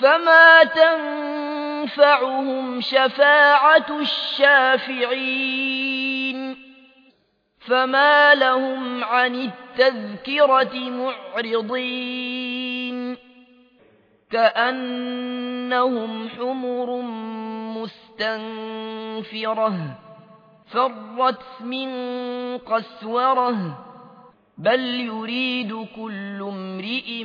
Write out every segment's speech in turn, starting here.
فما تنفعهم شفاعة الشافعين فما لهم عن التذكرة معرضين كأنهم حمر مستنفرة فرت من قسوره بل يريد كل امرئ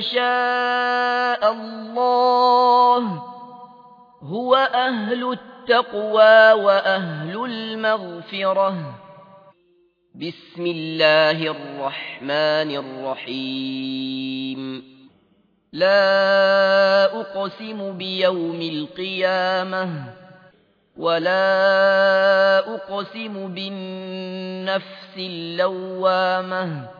أن يشاء الله هو أهل التقوى وأهل المغفرة. بسم الله الرحمن الرحيم. لا أقسم بيوم القيامة ولا أقسم بالنفس اللوامة.